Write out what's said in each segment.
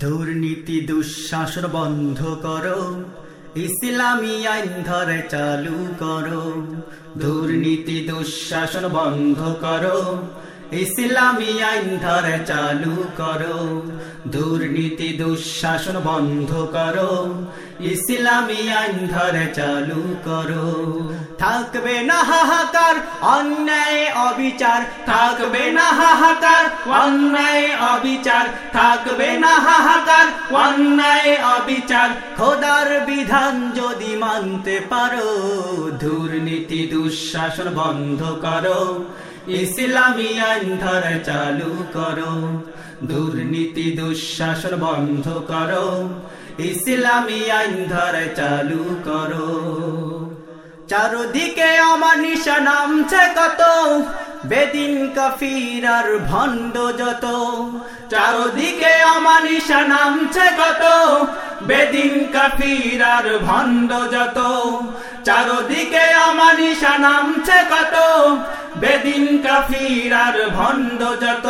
দুর্নীতি দুঃশাসন বন্ধ করো। ইসলামী আইন ধরে চালু করো। দুর্নীতি দুঃশাসন বন্ধ করো। ইসলামী আইন ধরে চালু করো। দুর্নীতি, দুঃশাসন বন্ধ করো। ইসলামী আইন ধরে চালু করো। থাকবে না হাহাকার, অন্যায়, অবিচার। থাকবে না হাহাকার, অন্যায়, অবিচার। থাকবে না হাহাকার, অন্যায়, অবিচার। খোদার বিধান যদি মানতে পারো, দুর্নীতি, দুঃশাসন বন্ধ করো। ইসলামী আইন ধরে চালু করো, দুর্নীতি দুঃশাসন বন্ধ করো ইসলামী আইন ধরে চালু করো। চারদিকে আমার নিশা নামছে কত, বেদিন কাফির আর ভণ্ড যত। চারদিকে আমার নিশা নামছে কত বেদিন কাফির আর ভণ্ড যত, চারদিকে নিশা নামছে কত। বেদিন কাফির আর ভণ্ড যত,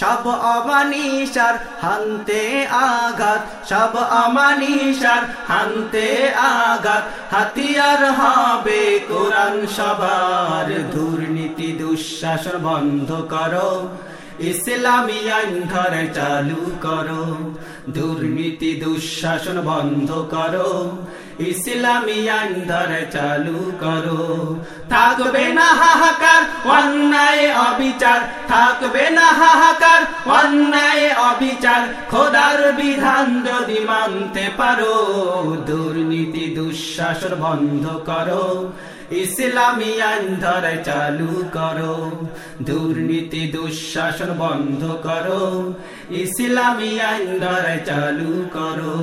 সব অমানিসার হানতে আঘাত। সব অমানিসার হানতে আঘাত। হাতিয়ার হবে কোরআন সবার, দুর্নীতি, দুঃশাসন বন্ধ করো। ইসলামী আইন ধরে চালু করো। দুর্নীতি, দুঃশাসন বন্ধ করো। ইসলামী আইন ধরে চালু করো। থাকবে না হাহাকার, অন্যায়, অবিচার। থাকবে না হাহাকার, অন্যায়, অবিচার। খোদার বিধান যদি মানতে পারো, দুর্নীতি, দুঃশাসন বন্ধ করো। ইসলামী আইন ধরে চালু করো, দুর্নীতি, দুঃশাসন বন্ধ করো ইসলামী আইন ধরে চালু করো।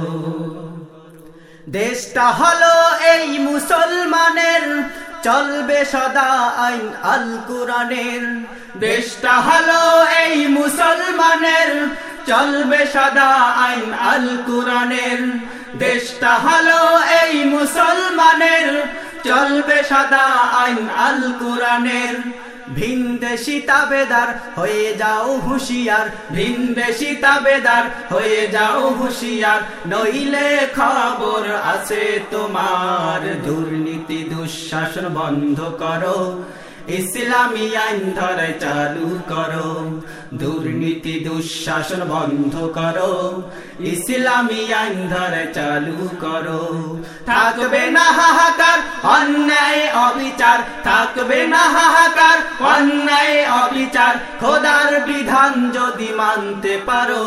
দেশটা হলো এই মুসলমানের, চলবে সদা আইন আল কোরআনের। দেশটা হলো এই মুসলমানের, চলবে সদা আইন আল কোরআনের। দেশটা হলো এই মুসলমানের চলবে সদা আইন আল কোরআনের। ভিনদেশি তাবেদার, হয়ে যাও হুশিয়ার। ভিনদেশি তাবেদার, হয়ে যাও হুশিয়ার। নইলে খবর আছে তোমার। দুর্নীতি, দুঃশাসন বন্ধ করো। ইসলামী আইন ধরে চালু করো। দুর্নীতি, দুঃশাসন বন্ধ করো। ইসলামী আইন ধরে চালু করো। থাকবে না হাহাকার, অন্যায়, অবিচার। থাকবে না হাহাকার, অন্যায়, অবিচার। খোদার বিধান যদি মানতে পারো,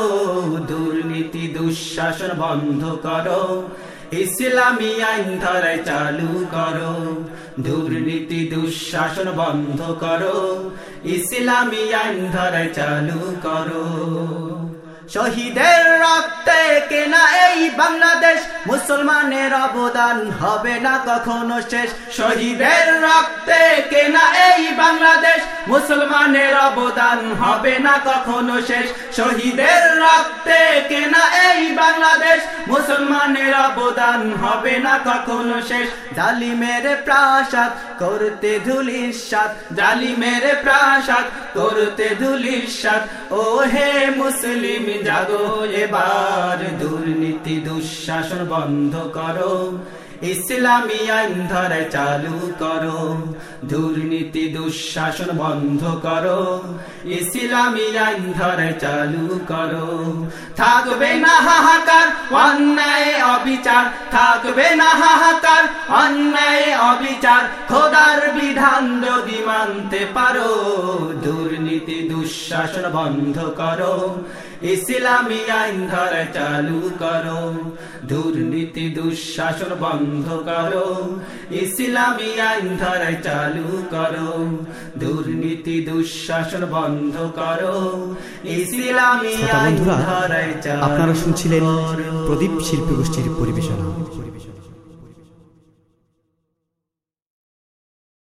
দুর্নীতি, দুঃশাসন বন্ধ করো। ইসলামী আইন ধরে চালু করো। দুর্নীতি দুঃশাসন বন্ধ করো। ইসলামী আইন ধরে চালু করো। শহীদের রক্তে কেনা এই বাংলাদেশ। মুসলমানের অবদান হবে না কখনো শেষ। শহীদের রক্তে কেনা এই বাংলাদেশ। মুসলমানের অবদান হবে না কখনো শেষ। শহীদের রক্তে কেনা এই বাংলাদেশ। মুসলমানের অবদান হবে না কখনো শেষ। জালিমের প্রাসাদ করতে ধুলির সাত জালিমের প্রাসাদ করতে ধুলির সাত ও হে মুসলিম জাগো এবার দুর্নীতি দুঃশাসন বন্ধ করো। ইসলামী আইন ধরে চালু করো, দুর্নীতি, দুঃশাসন বন্ধ করো। ইসলামী আইন ধরে চালু করো। থাকবে না হাহাকার, অন্যায়, অবিচার। থাকবে না হাহাকার, অন্যায়, অবিচার। খোদার বিধান যদি মানতে পারো, দুর্নীতি, দুঃশাসন বন্ধ করো। ইসলামী আইন ধরে চালু করো, দুর্নীতি, দুঃশাসন বন্ধ করো ইসলামী আইন ধারায় চালু করো। দুর্নীতি দুঃশাসন বন্ধ করো। ইসলামী আইন ধারায় চালু আপনারা শুনছিলেন প্রদীপ শিল্পী গোষ্ঠীর পরিবেশনা।